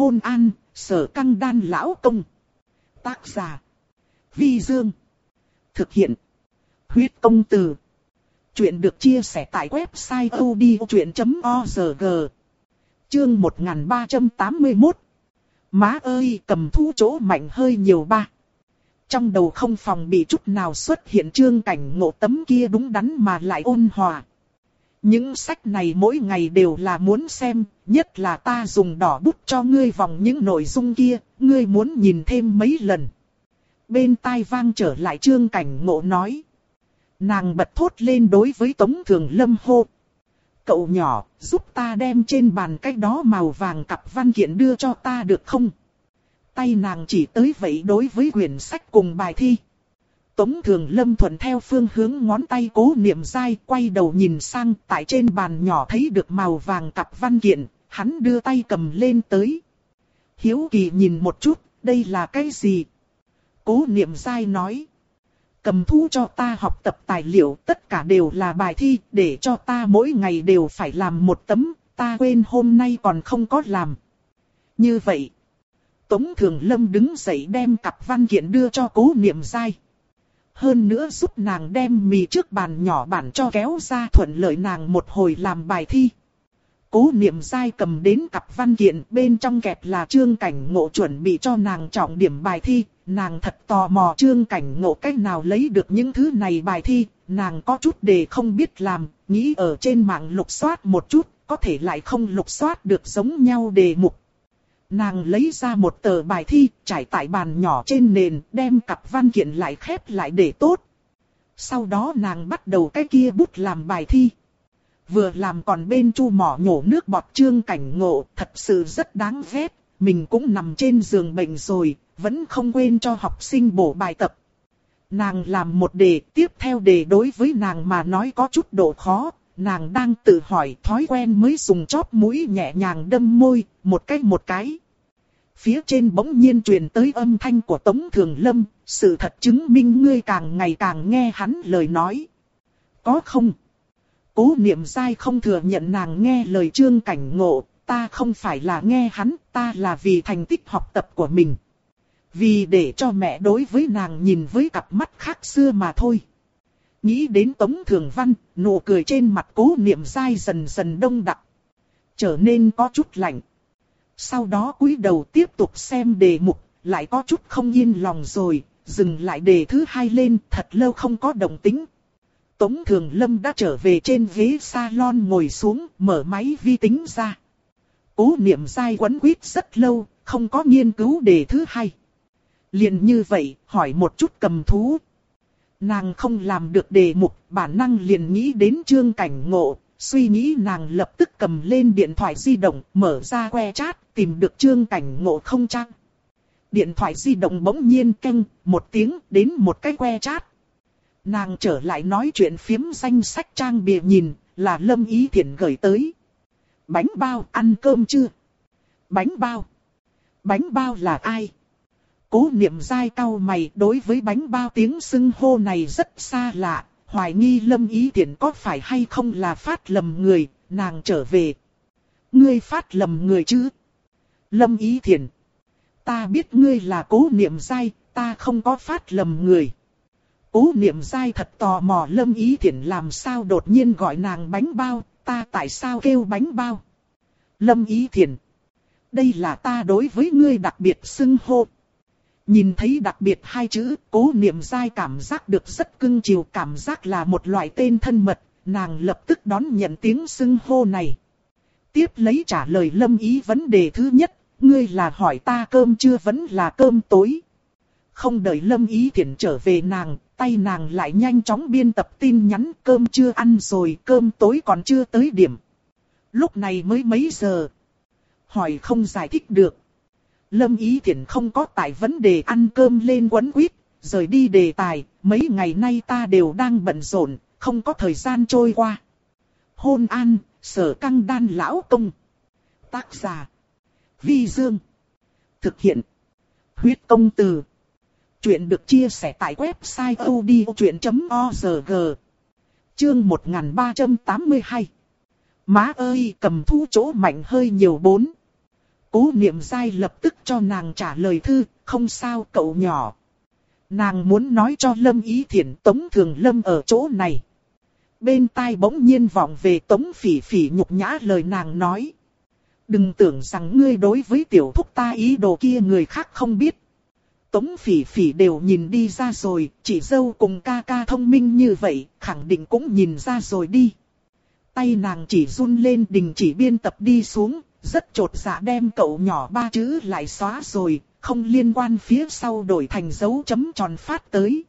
Hôn an, sở căng đan lão công. Tác giả. Vi Dương. Thực hiện. Huyết công từ. Chuyện được chia sẻ tại website odchuyện.org. Chương 1381. Má ơi cầm thu chỗ mạnh hơi nhiều ba. Trong đầu không phòng bị chút nào xuất hiện trương cảnh ngộ tấm kia đúng đắn mà lại ôn hòa. Những sách này mỗi ngày đều là muốn xem, nhất là ta dùng đỏ bút cho ngươi vòng những nội dung kia, ngươi muốn nhìn thêm mấy lần. Bên tai vang trở lại trương cảnh ngộ nói. Nàng bật thốt lên đối với Tống Thường Lâm hô. Cậu nhỏ, giúp ta đem trên bàn cách đó màu vàng cặp văn kiện đưa cho ta được không? Tay nàng chỉ tới vậy đối với quyển sách cùng bài thi. Tống Thường Lâm thuận theo phương hướng ngón tay cố niệm dai quay đầu nhìn sang tại trên bàn nhỏ thấy được màu vàng cặp văn kiện, hắn đưa tay cầm lên tới. Hiếu kỳ nhìn một chút, đây là cái gì? Cố niệm dai nói. Cầm thu cho ta học tập tài liệu tất cả đều là bài thi để cho ta mỗi ngày đều phải làm một tấm, ta quên hôm nay còn không có làm. Như vậy, Tống Thường Lâm đứng dậy đem cặp văn kiện đưa cho cố niệm dai. Hơn nữa giúp nàng đem mì trước bàn nhỏ bản cho kéo ra thuận lợi nàng một hồi làm bài thi. Cố niệm dai cầm đến cặp văn kiện bên trong kẹp là trương cảnh ngộ chuẩn bị cho nàng trọng điểm bài thi. Nàng thật tò mò trương cảnh ngộ cách nào lấy được những thứ này bài thi. Nàng có chút đề không biết làm, nghĩ ở trên mạng lục soát một chút, có thể lại không lục soát được giống nhau đề mục. Nàng lấy ra một tờ bài thi, trải tại bàn nhỏ trên nền, đem cặp văn kiện lại khép lại để tốt. Sau đó nàng bắt đầu cái kia bút làm bài thi. Vừa làm còn bên chu mỏ nhổ nước bọt trương cảnh ngộ, thật sự rất đáng ghét. Mình cũng nằm trên giường bệnh rồi, vẫn không quên cho học sinh bổ bài tập. Nàng làm một đề, tiếp theo đề đối với nàng mà nói có chút độ khó, nàng đang tự hỏi thói quen mới dùng chóp mũi nhẹ nhàng đâm môi, một cái một cái. Phía trên bỗng nhiên truyền tới âm thanh của Tống Thường Lâm, sự thật chứng minh ngươi càng ngày càng nghe hắn lời nói. Có không? Cố niệm sai không thừa nhận nàng nghe lời trương cảnh ngộ, ta không phải là nghe hắn, ta là vì thành tích học tập của mình. Vì để cho mẹ đối với nàng nhìn với cặp mắt khác xưa mà thôi. Nghĩ đến Tống Thường Văn, nụ cười trên mặt cố niệm dai dần dần đông đặc. Trở nên có chút lạnh. Sau đó cúi đầu tiếp tục xem đề mục, lại có chút không yên lòng rồi, dừng lại đề thứ hai lên thật lâu không có động tính. Tống Thường Lâm đã trở về trên ghế salon ngồi xuống, mở máy vi tính ra. Cố niệm dai quấn quýt rất lâu, không có nghiên cứu đề thứ hai. liền như vậy, hỏi một chút cầm thú, Nàng không làm được đề mục, bản năng liền nghĩ đến trương cảnh ngộ, suy nghĩ nàng lập tức cầm lên điện thoại di động, mở ra que chat, tìm được trương cảnh ngộ không trang. Điện thoại di động bỗng nhiên canh, một tiếng đến một cái que chat. Nàng trở lại nói chuyện phiếm danh sách trang bìa nhìn, là Lâm Ý Thiển gửi tới. Bánh bao, ăn cơm chưa? Bánh bao. Bánh bao là ai? Cố niệm dai cao mày đối với bánh bao tiếng xưng hô này rất xa lạ, hoài nghi lâm ý tiện có phải hay không là phát lầm người, nàng trở về. Ngươi phát lầm người chứ? Lâm ý thiện. Ta biết ngươi là cố niệm dai, ta không có phát lầm người. Cố niệm dai thật tò mò lâm ý thiện làm sao đột nhiên gọi nàng bánh bao, ta tại sao kêu bánh bao? Lâm ý thiện. Đây là ta đối với ngươi đặc biệt xưng hô. Nhìn thấy đặc biệt hai chữ, cố niệm dai cảm giác được rất cưng chiều cảm giác là một loại tên thân mật, nàng lập tức đón nhận tiếng xưng hô này. Tiếp lấy trả lời lâm ý vấn đề thứ nhất, ngươi là hỏi ta cơm chưa vẫn là cơm tối. Không đợi lâm ý thiện trở về nàng, tay nàng lại nhanh chóng biên tập tin nhắn cơm chưa ăn rồi, cơm tối còn chưa tới điểm. Lúc này mới mấy giờ. Hỏi không giải thích được. Lâm Ý Thiển không có tại vấn đề ăn cơm lên quấn quýt, rời đi đề tài, mấy ngày nay ta đều đang bận rộn, không có thời gian trôi qua. Hôn an, sở căng đan lão công. Tác giả. Vi Dương. Thực hiện. Huyết công từ. Chuyện được chia sẻ tại website odchuyện.org. Chương 1382. Má ơi cầm thu chỗ mạnh hơi nhiều bốn. Cố niệm dai lập tức cho nàng trả lời thư, không sao cậu nhỏ. Nàng muốn nói cho Lâm Ý Thiển Tống Thường Lâm ở chỗ này. Bên tai bỗng nhiên vọng về Tống Phỉ Phỉ nhục nhã lời nàng nói. Đừng tưởng rằng ngươi đối với tiểu thúc ta ý đồ kia người khác không biết. Tống Phỉ Phỉ đều nhìn đi ra rồi, chỉ dâu cùng ca ca thông minh như vậy, khẳng định cũng nhìn ra rồi đi. Tay nàng chỉ run lên đình chỉ biên tập đi xuống, rất trột dạ đem cậu nhỏ ba chữ lại xóa rồi, không liên quan phía sau đổi thành dấu chấm tròn phát tới.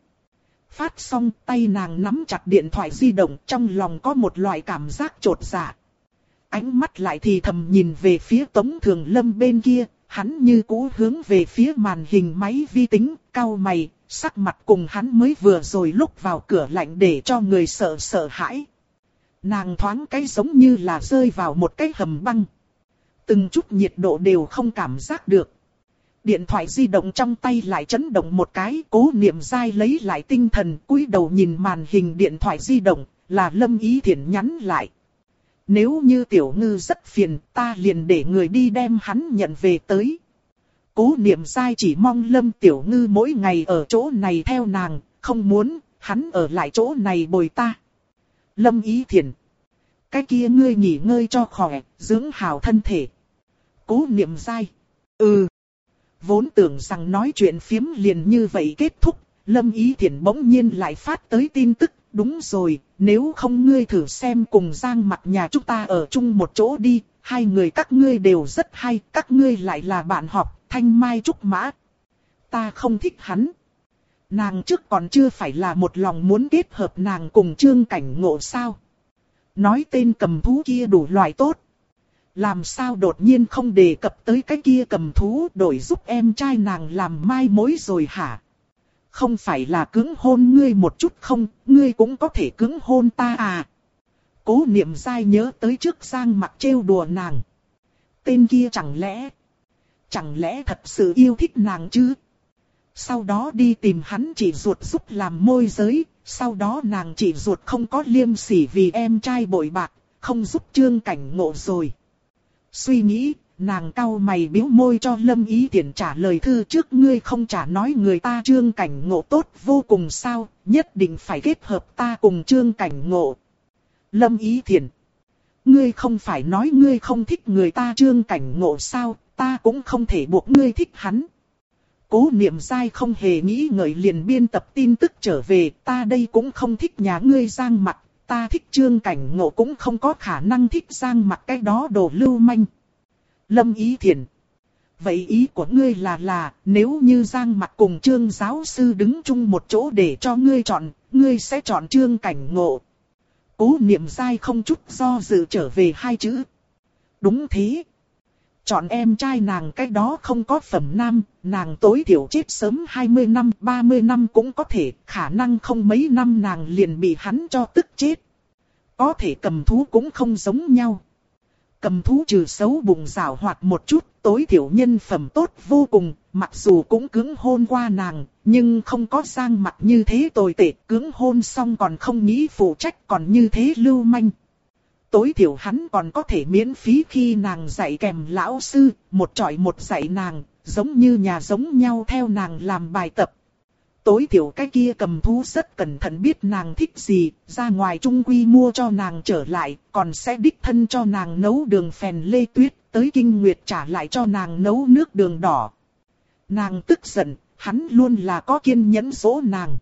Phát xong tay nàng nắm chặt điện thoại di động trong lòng có một loại cảm giác trột dạ. Ánh mắt lại thì thầm nhìn về phía Tống Thường Lâm bên kia, hắn như cũ hướng về phía màn hình máy vi tính, cao mày, sắc mặt cùng hắn mới vừa rồi lúc vào cửa lạnh để cho người sợ sợ hãi. Nàng thoáng cái giống như là rơi vào một cái hầm băng. Từng chút nhiệt độ đều không cảm giác được. Điện thoại di động trong tay lại chấn động một cái, cố niệm dai lấy lại tinh thần, cúi đầu nhìn màn hình điện thoại di động, là Lâm Ý thiện nhắn lại. Nếu như tiểu ngư rất phiền, ta liền để người đi đem hắn nhận về tới. Cố niệm dai chỉ mong Lâm tiểu ngư mỗi ngày ở chỗ này theo nàng, không muốn, hắn ở lại chỗ này bồi ta. Lâm Ý thiền Cái kia ngươi nghỉ ngơi cho khỏe, dưỡng hảo thân thể. Cố niệm dai. Ừ. Vốn tưởng rằng nói chuyện phiếm liền như vậy kết thúc, Lâm Ý Thiển bỗng nhiên lại phát tới tin tức, đúng rồi, nếu không ngươi thử xem cùng Giang mặt nhà chúng ta ở chung một chỗ đi, hai người các ngươi đều rất hay, các ngươi lại là bạn học, thanh mai trúc mã. Ta không thích hắn. Nàng trước còn chưa phải là một lòng muốn kết hợp nàng cùng trương cảnh ngộ sao. Nói tên cầm thú kia đủ loại tốt. Làm sao đột nhiên không đề cập tới cái kia cầm thú đổi giúp em trai nàng làm mai mối rồi hả? Không phải là cứng hôn ngươi một chút không, ngươi cũng có thể cứng hôn ta à? Cố niệm dai nhớ tới trước giang mặt trêu đùa nàng. Tên kia chẳng lẽ, chẳng lẽ thật sự yêu thích nàng chứ? Sau đó đi tìm hắn chỉ ruột giúp làm môi giới, sau đó nàng chỉ ruột không có liêm sỉ vì em trai bội bạc, không giúp trương cảnh ngộ rồi. Suy nghĩ, nàng cau mày biếu môi cho Lâm Ý Tiễn trả lời thư trước ngươi không trả nói người ta trương cảnh ngộ tốt vô cùng sao, nhất định phải kết hợp ta cùng trương cảnh ngộ. Lâm Ý Thiển Ngươi không phải nói ngươi không thích người ta trương cảnh ngộ sao, ta cũng không thể buộc ngươi thích hắn. Cố niệm dai không hề nghĩ ngợi liền biên tập tin tức trở về, ta đây cũng không thích nhà ngươi giang mặt, ta thích trương cảnh ngộ cũng không có khả năng thích giang mặt cái đó đồ lưu manh. Lâm ý thiền. Vậy ý của ngươi là là, nếu như giang mặt cùng trương giáo sư đứng chung một chỗ để cho ngươi chọn, ngươi sẽ chọn trương cảnh ngộ. Cố niệm dai không chút do dự trở về hai chữ. Đúng thế. Chọn em trai nàng cái đó không có phẩm nam, nàng tối thiểu chết sớm 20 năm, 30 năm cũng có thể, khả năng không mấy năm nàng liền bị hắn cho tức chết. Có thể cầm thú cũng không giống nhau. Cầm thú trừ xấu bụng rào hoạt một chút, tối thiểu nhân phẩm tốt vô cùng, mặc dù cũng cứng hôn qua nàng, nhưng không có sang mặt như thế tồi tệ, cứng hôn xong còn không nghĩ phụ trách còn như thế lưu manh tối thiểu hắn còn có thể miễn phí khi nàng dạy kèm lão sư, một trọi một dạy nàng, giống như nhà giống nhau theo nàng làm bài tập. Tối thiểu cái kia cầm thú rất cẩn thận biết nàng thích gì, ra ngoài trung quy mua cho nàng trở lại, còn sẽ đích thân cho nàng nấu đường phèn lê tuyết, tới kinh nguyệt trả lại cho nàng nấu nước đường đỏ. Nàng tức giận, hắn luôn là có kiên nhẫn số nàng.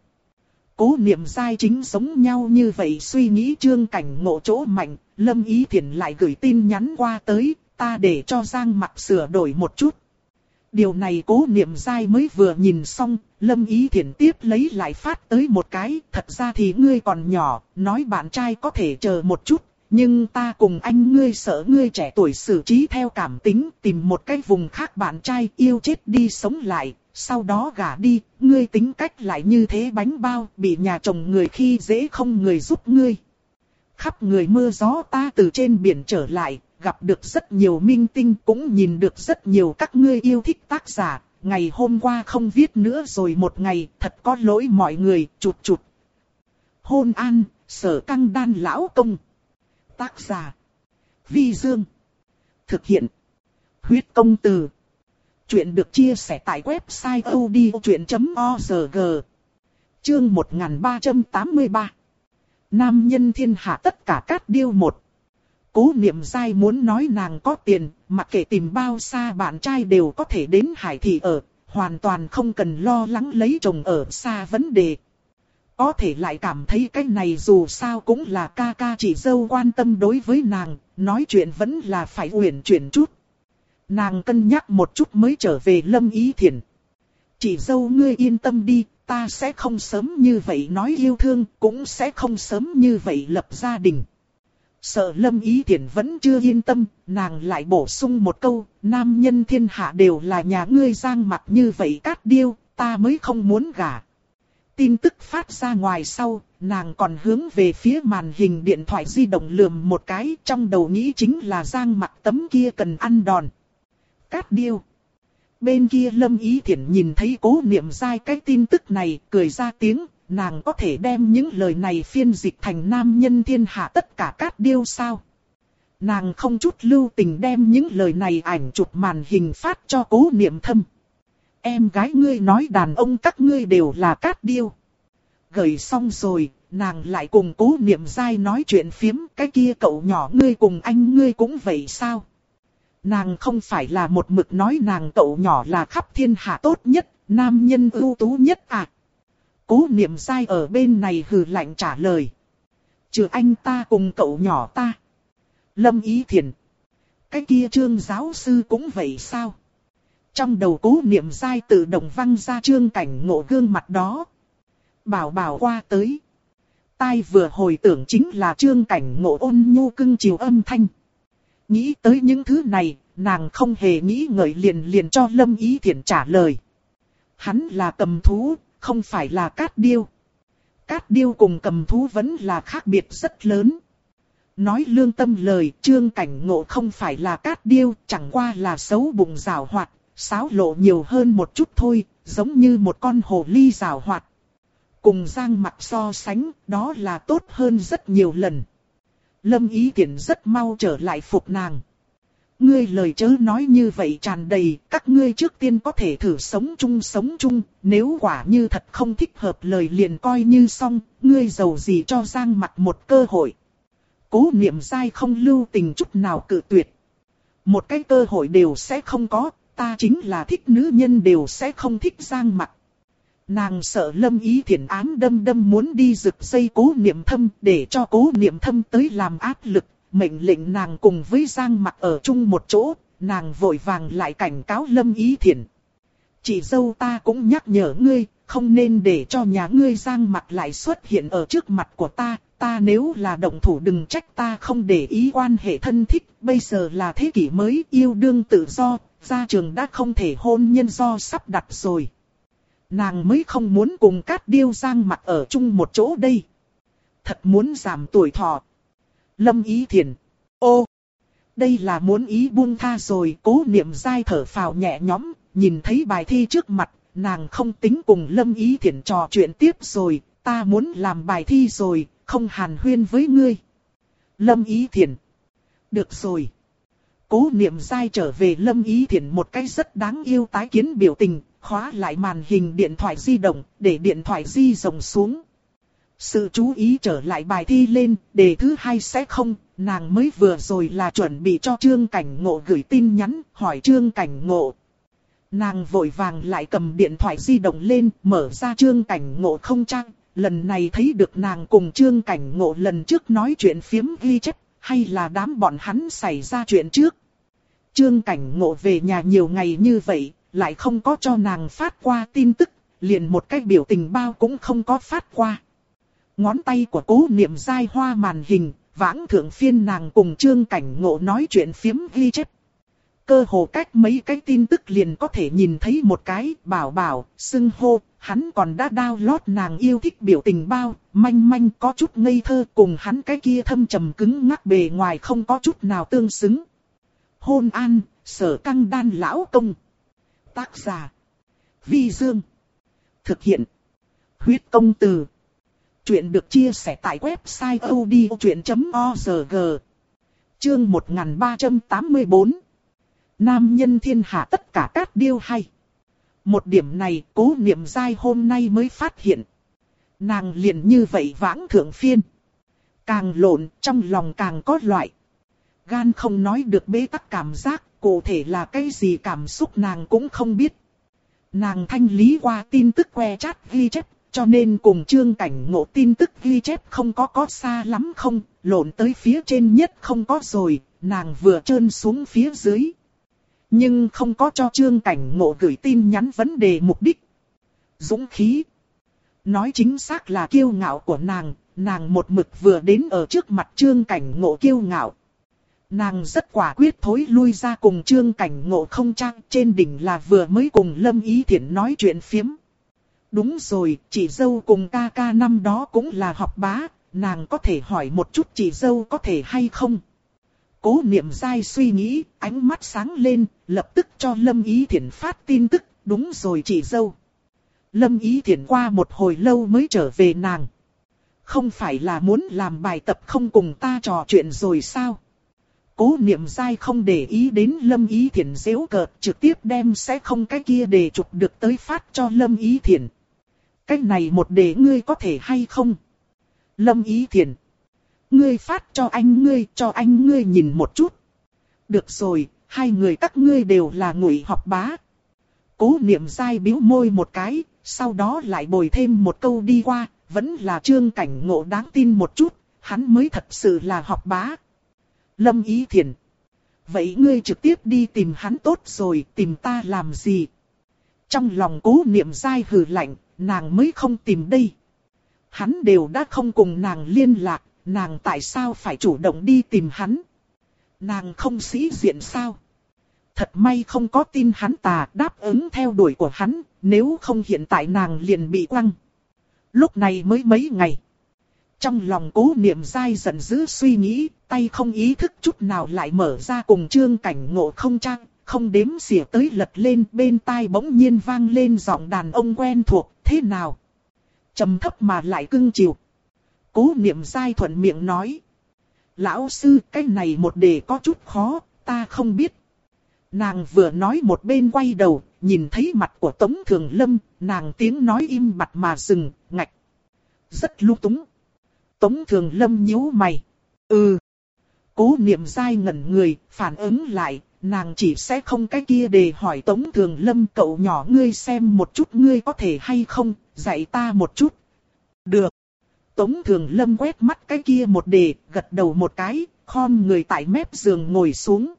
Cố niệm sai chính giống nhau như vậy suy nghĩ trương cảnh ngộ chỗ mạnh, Lâm Ý Thiển lại gửi tin nhắn qua tới, ta để cho Giang mặt sửa đổi một chút. Điều này cố niệm dai mới vừa nhìn xong, Lâm Ý Thiển tiếp lấy lại phát tới một cái, thật ra thì ngươi còn nhỏ, nói bạn trai có thể chờ một chút, nhưng ta cùng anh ngươi sợ ngươi trẻ tuổi xử trí theo cảm tính, tìm một cái vùng khác bạn trai yêu chết đi sống lại, sau đó gả đi, ngươi tính cách lại như thế bánh bao, bị nhà chồng người khi dễ không người giúp ngươi. Khắp người mưa gió ta từ trên biển trở lại, gặp được rất nhiều minh tinh cũng nhìn được rất nhiều các ngươi yêu thích tác giả. Ngày hôm qua không viết nữa rồi một ngày, thật có lỗi mọi người, chụt chụt. Hôn an, sở căng đan lão công. Tác giả. Vi Dương. Thực hiện. Huyết công từ. Chuyện được chia sẻ tại website odchuyện.org. Chương 1383. Nam nhân thiên hạ tất cả cát điêu một. Cố niệm dai muốn nói nàng có tiền, mặc kệ tìm bao xa bạn trai đều có thể đến hải thị ở, hoàn toàn không cần lo lắng lấy chồng ở xa vấn đề. Có thể lại cảm thấy cái này dù sao cũng là ca ca chỉ dâu quan tâm đối với nàng, nói chuyện vẫn là phải uyển chuyển chút. Nàng cân nhắc một chút mới trở về lâm ý thiền. Chỉ dâu ngươi yên tâm đi, ta sẽ không sớm như vậy nói yêu thương, cũng sẽ không sớm như vậy lập gia đình. Sợ lâm ý thiền vẫn chưa yên tâm, nàng lại bổ sung một câu, nam nhân thiên hạ đều là nhà ngươi giang mặt như vậy cát điêu, ta mới không muốn gả. Tin tức phát ra ngoài sau, nàng còn hướng về phía màn hình điện thoại di động lườm một cái, trong đầu nghĩ chính là giang mặt tấm kia cần ăn đòn. Cát điêu. Bên kia lâm ý Thiển nhìn thấy cố niệm dai cái tin tức này, cười ra tiếng, nàng có thể đem những lời này phiên dịch thành nam nhân thiên hạ tất cả cát điêu sao. Nàng không chút lưu tình đem những lời này ảnh chụp màn hình phát cho cố niệm thâm. Em gái ngươi nói đàn ông các ngươi đều là cát điêu. Gửi xong rồi, nàng lại cùng cố niệm dai nói chuyện phiếm cái kia cậu nhỏ ngươi cùng anh ngươi cũng vậy sao. Nàng không phải là một mực nói nàng cậu nhỏ là khắp thiên hạ tốt nhất, nam nhân ưu tú nhất à. Cố niệm Sai ở bên này hừ lạnh trả lời. Trừ anh ta cùng cậu nhỏ ta. Lâm ý thiền. Cái kia trương giáo sư cũng vậy sao? Trong đầu cố niệm Sai tự động văng ra trương cảnh ngộ gương mặt đó. Bảo bảo qua tới. Tai vừa hồi tưởng chính là trương cảnh ngộ ôn nhu cưng chiều âm thanh. Nghĩ tới những thứ này, nàng không hề nghĩ ngợi liền liền cho Lâm Ý Thiển trả lời. Hắn là cầm thú, không phải là cát điêu. Cát điêu cùng cầm thú vẫn là khác biệt rất lớn. Nói lương tâm lời, trương cảnh ngộ không phải là cát điêu, chẳng qua là xấu bụng rào hoạt, sáo lộ nhiều hơn một chút thôi, giống như một con hồ ly rào hoạt. Cùng giang mặt so sánh, đó là tốt hơn rất nhiều lần. Lâm ý tiện rất mau trở lại phục nàng. Ngươi lời chớ nói như vậy tràn đầy, các ngươi trước tiên có thể thử sống chung sống chung, nếu quả như thật không thích hợp lời liền coi như xong, ngươi giàu gì cho giang mặt một cơ hội. Cố niệm dai không lưu tình chút nào cự tuyệt. Một cái cơ hội đều sẽ không có, ta chính là thích nữ nhân đều sẽ không thích giang mặt. Nàng sợ lâm ý thiện ám đâm đâm muốn đi rực dây cố niệm thâm để cho cố niệm thâm tới làm áp lực, mệnh lệnh nàng cùng với giang mặt ở chung một chỗ, nàng vội vàng lại cảnh cáo lâm ý thiện. Chị dâu ta cũng nhắc nhở ngươi, không nên để cho nhà ngươi giang mặt lại xuất hiện ở trước mặt của ta, ta nếu là động thủ đừng trách ta không để ý quan hệ thân thích, bây giờ là thế kỷ mới yêu đương tự do, gia trường đã không thể hôn nhân do sắp đặt rồi. Nàng mới không muốn cùng cát điêu giang mặt ở chung một chỗ đây. Thật muốn giảm tuổi thọ. Lâm ý thiền. Ô! Đây là muốn ý buông tha rồi. Cố niệm dai thở phào nhẹ nhõm. Nhìn thấy bài thi trước mặt. Nàng không tính cùng Lâm ý thiền trò chuyện tiếp rồi. Ta muốn làm bài thi rồi. Không hàn huyên với ngươi. Lâm ý thiền. Được rồi. Cố niệm dai trở về Lâm ý thiền một cách rất đáng yêu tái kiến biểu tình khóa lại màn hình điện thoại di động, để điện thoại di rộng xuống. Sự chú ý trở lại bài thi lên, đề thứ hai sẽ không, nàng mới vừa rồi là chuẩn bị cho Trương Cảnh Ngộ gửi tin nhắn, hỏi Trương Cảnh Ngộ. Nàng vội vàng lại cầm điện thoại di động lên, mở ra Trương Cảnh Ngộ không trang, lần này thấy được nàng cùng Trương Cảnh Ngộ lần trước nói chuyện phiếm ghi chép, hay là đám bọn hắn xảy ra chuyện trước. Trương Cảnh Ngộ về nhà nhiều ngày như vậy, lại không có cho nàng phát qua tin tức, liền một cái biểu tình bao cũng không có phát qua. Ngón tay của cố niệm dai hoa màn hình, vãng thượng phiên nàng cùng trương cảnh ngộ nói chuyện phiếm ghi chép. Cơ hồ cách mấy cái tin tức liền có thể nhìn thấy một cái bảo bảo, xưng hô, hắn còn đã download nàng yêu thích biểu tình bao, manh manh có chút ngây thơ cùng hắn cái kia thâm trầm cứng ngắc bề ngoài không có chút nào tương xứng. Hôn an, sở căng đan lão công. Tác giả. Vi Dương. Thực hiện. Huyết công từ. Chuyện được chia sẻ tại website odchuyện.org. Chương 1384. Nam nhân thiên hạ tất cả các điêu hay. Một điểm này cố niệm dai hôm nay mới phát hiện. Nàng liền như vậy vãng thượng phiên. Càng lộn trong lòng càng có loại. Gan không nói được bế tắc cảm giác, cụ thể là cái gì cảm xúc nàng cũng không biết. Nàng thanh lý qua tin tức que chat ghi chép, cho nên cùng trương cảnh ngộ tin tức ghi chép không có có xa lắm không, lộn tới phía trên nhất không có rồi, nàng vừa trơn xuống phía dưới. Nhưng không có cho trương cảnh ngộ gửi tin nhắn vấn đề mục đích. Dũng khí. Nói chính xác là kiêu ngạo của nàng, nàng một mực vừa đến ở trước mặt trương cảnh ngộ kiêu ngạo. Nàng rất quả quyết thối lui ra cùng trương cảnh ngộ không trang trên đỉnh là vừa mới cùng Lâm Ý Thiển nói chuyện phiếm. Đúng rồi, chị dâu cùng ca ca năm đó cũng là học bá, nàng có thể hỏi một chút chị dâu có thể hay không. Cố niệm dai suy nghĩ, ánh mắt sáng lên, lập tức cho Lâm Ý Thiển phát tin tức, đúng rồi chị dâu. Lâm Ý Thiển qua một hồi lâu mới trở về nàng. Không phải là muốn làm bài tập không cùng ta trò chuyện rồi sao? Cố niệm dai không để ý đến Lâm Ý Thiển dễu cợt trực tiếp đem sẽ không cái kia để chụp được tới phát cho Lâm Ý Thiển. Cái này một để ngươi có thể hay không? Lâm Ý Thiển. Ngươi phát cho anh ngươi, cho anh ngươi nhìn một chút. Được rồi, hai người các ngươi đều là ngụy học bá. Cố niệm dai biếu môi một cái, sau đó lại bồi thêm một câu đi qua, vẫn là trương cảnh ngộ đáng tin một chút, hắn mới thật sự là học bá. Lâm Ý thiền. Vậy ngươi trực tiếp đi tìm hắn tốt rồi, tìm ta làm gì? Trong lòng cố niệm dai hừ lạnh, nàng mới không tìm đây. Hắn đều đã không cùng nàng liên lạc, nàng tại sao phải chủ động đi tìm hắn? Nàng không sĩ diện sao? Thật may không có tin hắn tà đáp ứng theo đuổi của hắn, nếu không hiện tại nàng liền bị quăng. Lúc này mới mấy ngày. Trong lòng cố niệm dai giận dữ suy nghĩ, tay không ý thức chút nào lại mở ra cùng trương cảnh ngộ không trang, không đếm xỉa tới lật lên bên tai bỗng nhiên vang lên giọng đàn ông quen thuộc, thế nào? trầm thấp mà lại cưng chiều. Cố niệm dai thuận miệng nói. Lão sư cái này một đề có chút khó, ta không biết. Nàng vừa nói một bên quay đầu, nhìn thấy mặt của Tống Thường Lâm, nàng tiếng nói im mặt mà dừng, ngạch. Rất lưu túng. Tống Thường Lâm nhíu mày. Ừ. Cố niệm dai ngẩn người, phản ứng lại, nàng chỉ sẽ không cái kia để hỏi Tống Thường Lâm cậu nhỏ ngươi xem một chút ngươi có thể hay không, dạy ta một chút. Được. Tống Thường Lâm quét mắt cái kia một đề, gật đầu một cái, khom người tại mép giường ngồi xuống.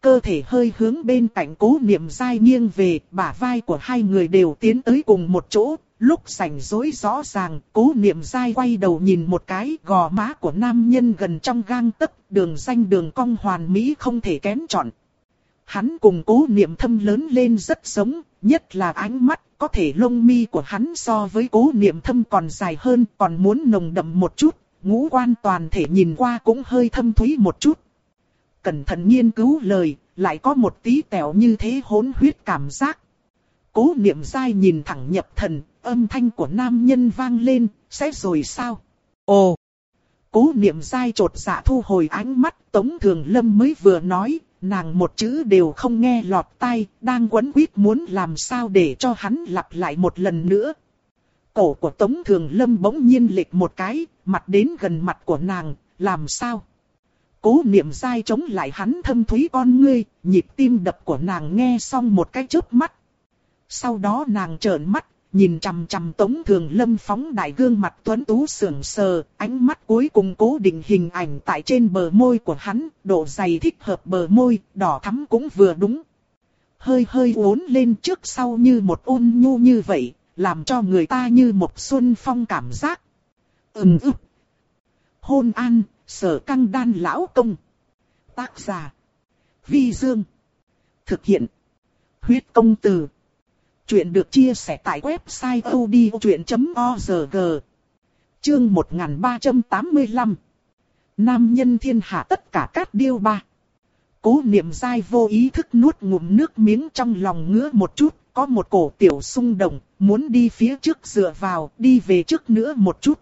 Cơ thể hơi hướng bên cạnh cố niệm dai nghiêng về, bả vai của hai người đều tiến tới cùng một chỗ, Lúc sảnh dối rõ ràng, cố niệm dai quay đầu nhìn một cái gò má của nam nhân gần trong gang tấc, đường danh đường cong hoàn mỹ không thể kén chọn. Hắn cùng cố niệm thâm lớn lên rất giống, nhất là ánh mắt, có thể lông mi của hắn so với cố niệm thâm còn dài hơn, còn muốn nồng đậm một chút, ngũ quan toàn thể nhìn qua cũng hơi thâm thúy một chút. Cẩn thận nghiên cứu lời, lại có một tí tẹo như thế hỗn huyết cảm giác. Cố niệm dai nhìn thẳng nhập thần, âm thanh của nam nhân vang lên, sẽ rồi sao? Ồ! Cố niệm dai trột dạ thu hồi ánh mắt, Tống Thường Lâm mới vừa nói, nàng một chữ đều không nghe lọt tai, đang quấn quýt muốn làm sao để cho hắn lặp lại một lần nữa. Cổ của Tống Thường Lâm bỗng nhiên lệch một cái, mặt đến gần mặt của nàng, làm sao? Cố niệm dai chống lại hắn thâm thúy con ngươi, nhịp tim đập của nàng nghe xong một cái chớp mắt. Sau đó nàng trợn mắt, nhìn chằm chằm Tống Thường Lâm phóng đại gương mặt tuấn tú sưởng sờ, ánh mắt cuối cùng cố định hình ảnh tại trên bờ môi của hắn, độ dày thích hợp bờ môi, đỏ thắm cũng vừa đúng. Hơi hơi uốn lên trước sau như một ôn nhu như vậy, làm cho người ta như một xuân phong cảm giác. Ừm ức. Hôn an, sở căng đan lão công. Tác giả. Vi Dương. Thực hiện. Huyết công từ. Chuyện được chia sẻ tại website odchuyện.org Chương 1385 Nam nhân thiên hạ tất cả các điêu ba. Cố niệm dai vô ý thức nuốt ngụm nước miếng trong lòng ngứa một chút, Có một cổ tiểu xung động, Muốn đi phía trước dựa vào, Đi về trước nữa một chút.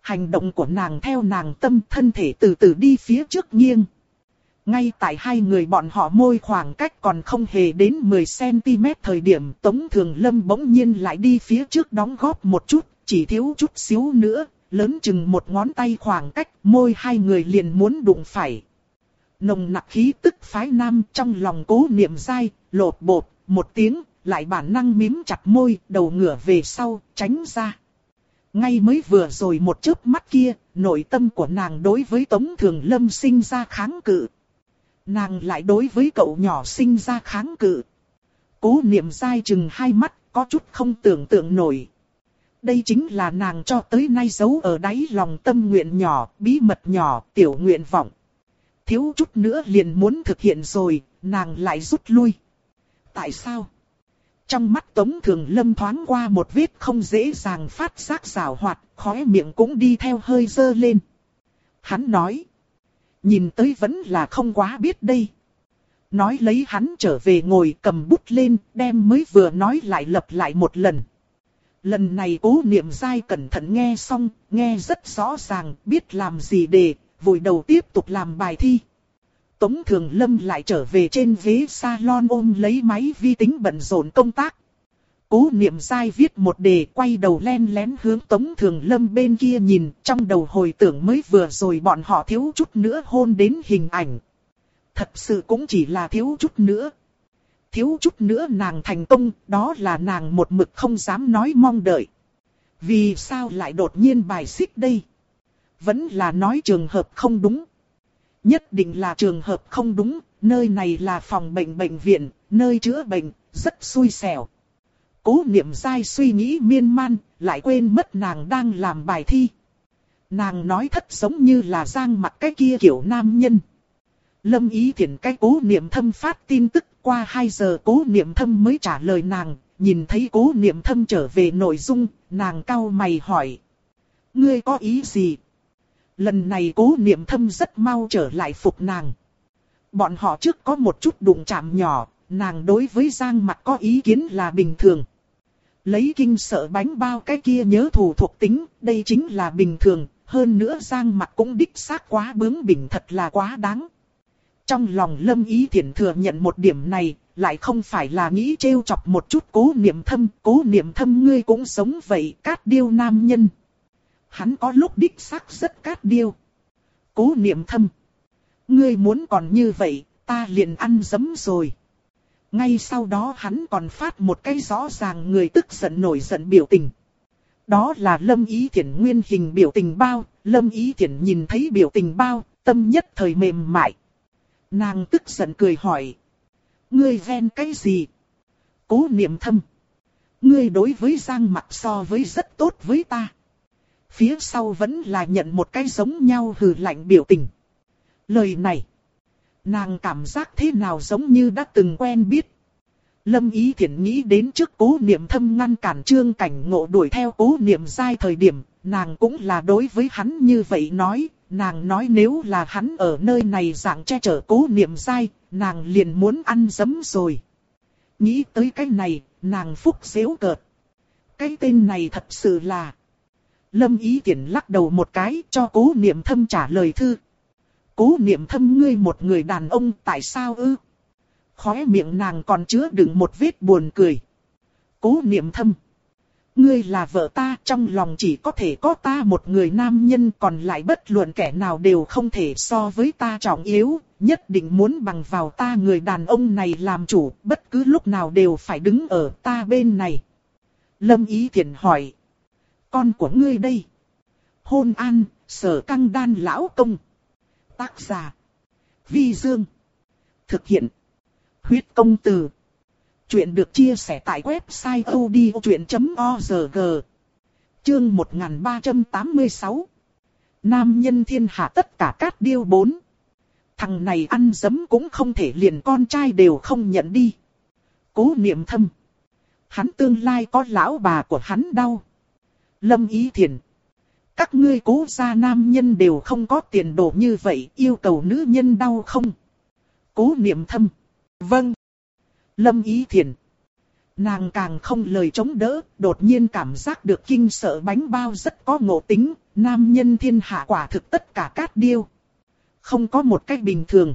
Hành động của nàng theo nàng tâm thân thể từ từ đi phía trước nghiêng. Ngay tại hai người bọn họ môi khoảng cách còn không hề đến 10cm thời điểm Tống Thường Lâm bỗng nhiên lại đi phía trước đóng góp một chút, chỉ thiếu chút xíu nữa, lớn chừng một ngón tay khoảng cách, môi hai người liền muốn đụng phải. Nồng nặc khí tức phái nam trong lòng cố niệm dai, lột bột, một tiếng, lại bản năng mím chặt môi, đầu ngửa về sau, tránh ra. Ngay mới vừa rồi một chớp mắt kia, nội tâm của nàng đối với Tống Thường Lâm sinh ra kháng cự. Nàng lại đối với cậu nhỏ sinh ra kháng cự. Cố niệm dai chừng hai mắt, có chút không tưởng tượng nổi. Đây chính là nàng cho tới nay giấu ở đáy lòng tâm nguyện nhỏ, bí mật nhỏ, tiểu nguyện vọng. Thiếu chút nữa liền muốn thực hiện rồi, nàng lại rút lui. Tại sao? Trong mắt Tống Thường Lâm thoáng qua một vết không dễ dàng phát giác rào hoạt, khóe miệng cũng đi theo hơi dơ lên. Hắn nói. Nhìn tới vẫn là không quá biết đây. Nói lấy hắn trở về ngồi cầm bút lên, đem mới vừa nói lại lặp lại một lần. Lần này cố niệm dai cẩn thận nghe xong, nghe rất rõ ràng, biết làm gì để, vùi đầu tiếp tục làm bài thi. Tống Thường Lâm lại trở về trên ghế salon ôm lấy máy vi tính bận rộn công tác. Cố niệm sai viết một đề quay đầu len lén hướng Tống Thường Lâm bên kia nhìn, trong đầu hồi tưởng mới vừa rồi bọn họ thiếu chút nữa hôn đến hình ảnh. Thật sự cũng chỉ là thiếu chút nữa. Thiếu chút nữa nàng thành công, đó là nàng một mực không dám nói mong đợi. Vì sao lại đột nhiên bài xích đây? Vẫn là nói trường hợp không đúng. Nhất định là trường hợp không đúng, nơi này là phòng bệnh bệnh viện, nơi chữa bệnh, rất xui xẻo. Cố niệm dai suy nghĩ miên man, lại quên mất nàng đang làm bài thi. Nàng nói thất giống như là giang mặt cái kia kiểu nam nhân. Lâm ý thiện cái cố niệm thâm phát tin tức qua 2 giờ cố niệm thâm mới trả lời nàng, nhìn thấy cố niệm thâm trở về nội dung, nàng cau mày hỏi. Ngươi có ý gì? Lần này cố niệm thâm rất mau trở lại phục nàng. Bọn họ trước có một chút đụng chạm nhỏ, nàng đối với Giang mặt có ý kiến là bình thường. Lấy kinh sợ bánh bao cái kia nhớ thù thuộc tính, đây chính là bình thường, hơn nữa Giang mặt cũng đích xác quá bướng bỉnh thật là quá đáng. Trong lòng lâm ý thiện thừa nhận một điểm này, lại không phải là nghĩ trêu chọc một chút cố niệm thâm, cố niệm thâm ngươi cũng sống vậy, cát điêu nam nhân hắn có lúc đích xác rất cát điêu. Cố niệm thâm. Ngươi muốn còn như vậy, ta liền ăn dấm rồi. Ngay sau đó hắn còn phát một cái rõ ràng người tức giận nổi giận biểu tình. Đó là Lâm Ý Thiển nguyên hình biểu tình bao, Lâm Ý Thiển nhìn thấy biểu tình bao, tâm nhất thời mềm mại. Nàng tức giận cười hỏi. Ngươi ven cái gì? Cố niệm thâm. Ngươi đối với Giang mặt so với rất tốt với ta phía sau vẫn là nhận một cái giống nhau hừ lạnh biểu tình. Lời này, nàng cảm giác thế nào giống như đã từng quen biết. Lâm Ý Thiển nghĩ đến trước cố niệm thâm ngăn cản trương cảnh ngộ đuổi theo cố niệm sai thời điểm, nàng cũng là đối với hắn như vậy nói, nàng nói nếu là hắn ở nơi này dạng che chở cố niệm sai, nàng liền muốn ăn dấm rồi. Nghĩ tới cái này, nàng phúc xéo cợt. Cái tên này thật sự là... Lâm Ý Tiễn lắc đầu một cái cho cố niệm thâm trả lời thư. Cố niệm thâm ngươi một người đàn ông tại sao ư? Khóe miệng nàng còn chứa đựng một vết buồn cười. Cố niệm thâm. Ngươi là vợ ta trong lòng chỉ có thể có ta một người nam nhân còn lại bất luận kẻ nào đều không thể so với ta trọng yếu, nhất định muốn bằng vào ta người đàn ông này làm chủ, bất cứ lúc nào đều phải đứng ở ta bên này. Lâm Ý Thiển hỏi con của ngươi đây. Hôn an, sở căng đan lão công. Tác giả. Vi Dương. Thực hiện. Huyết công từ. Chuyện được chia sẻ tại website odchuyện.org. Chương 1386. Nam nhân thiên hạ tất cả cát điêu bốn. Thằng này ăn dấm cũng không thể liền con trai đều không nhận đi. Cố niệm thâm. Hắn tương lai có lão bà của hắn đau. Lâm Ý Thiền. Các ngươi cố gia nam nhân đều không có tiền đồ như vậy, yêu cầu nữ nhân đau không? Cố niệm thâm. Vâng. Lâm Ý Thiền. Nàng càng không lời chống đỡ, đột nhiên cảm giác được kinh sợ bánh bao rất có ngộ tính, nam nhân thiên hạ quả thực tất cả cát điêu. Không có một cách bình thường.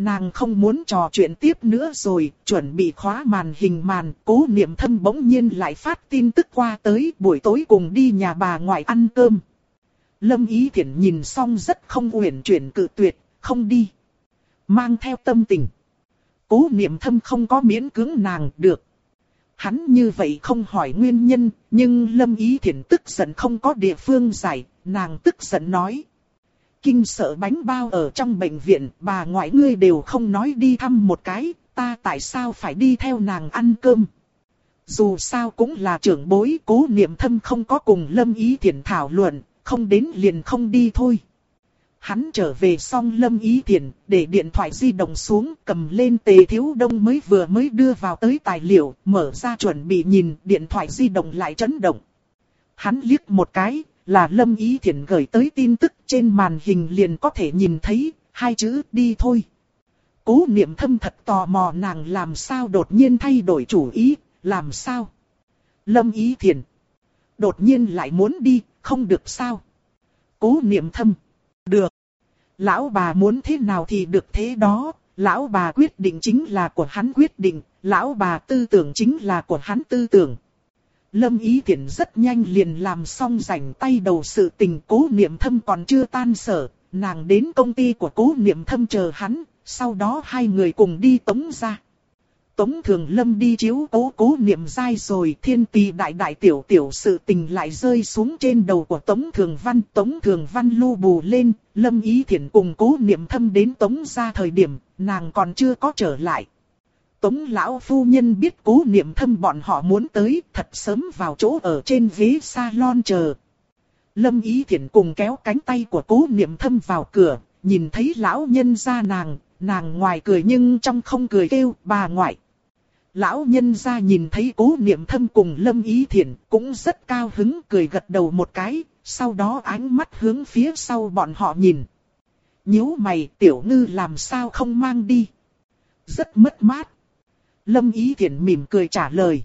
Nàng không muốn trò chuyện tiếp nữa rồi, chuẩn bị khóa màn hình màn, cố niệm thâm bỗng nhiên lại phát tin tức qua tới buổi tối cùng đi nhà bà ngoại ăn cơm. Lâm Ý Thiển nhìn xong rất không uyển chuyển cự tuyệt, không đi. Mang theo tâm tình. Cố niệm thâm không có miễn cưỡng nàng được. Hắn như vậy không hỏi nguyên nhân, nhưng Lâm Ý Thiển tức giận không có địa phương giải, nàng tức giận nói. Kinh sợ bánh bao ở trong bệnh viện, bà ngoại ngươi đều không nói đi thăm một cái, ta tại sao phải đi theo nàng ăn cơm. Dù sao cũng là trưởng bối, cố niệm thâm không có cùng Lâm Ý thiện thảo luận, không đến liền không đi thôi. Hắn trở về xong lâm ý thiền, để điện thoại di động xuống, cầm lên tề thiếu đông mới vừa mới đưa vào tới tài liệu, mở ra chuẩn bị nhìn, điện thoại di động lại chấn động. Hắn liếc một cái, là lâm ý Thiển gửi tới tin tức trên màn hình liền có thể nhìn thấy, hai chữ đi thôi. Cố niệm thâm thật tò mò nàng làm sao đột nhiên thay đổi chủ ý, làm sao? Lâm ý Thiển. Đột nhiên lại muốn đi, không được sao? Cố niệm thâm. Được. Lão bà muốn thế nào thì được thế đó, lão bà quyết định chính là của hắn quyết định, lão bà tư tưởng chính là của hắn tư tưởng. Lâm Ý Thiển rất nhanh liền làm xong rảnh tay đầu sự tình cố niệm thâm còn chưa tan sở, nàng đến công ty của cố niệm thâm chờ hắn, sau đó hai người cùng đi tống ra. Tống Thường Lâm đi chiếu cố cố niệm dai rồi thiên tì đại đại tiểu tiểu sự tình lại rơi xuống trên đầu của Tống Thường Văn. Tống Thường Văn lưu bù lên, Lâm Ý Thiển cùng cố niệm thâm đến Tống ra thời điểm, nàng còn chưa có trở lại. Tống lão phu nhân biết cố niệm thâm bọn họ muốn tới, thật sớm vào chỗ ở trên ghế salon chờ. Lâm Ý Thiển cùng kéo cánh tay của cố niệm thâm vào cửa, nhìn thấy lão nhân ra nàng, nàng ngoài cười nhưng trong không cười kêu bà ngoại. Lão nhân ra nhìn thấy cố niệm thâm cùng Lâm Ý Thiển cũng rất cao hứng cười gật đầu một cái, sau đó ánh mắt hướng phía sau bọn họ nhìn. nhíu mày tiểu ngư làm sao không mang đi. Rất mất mát. Lâm Ý Thiển mỉm cười trả lời.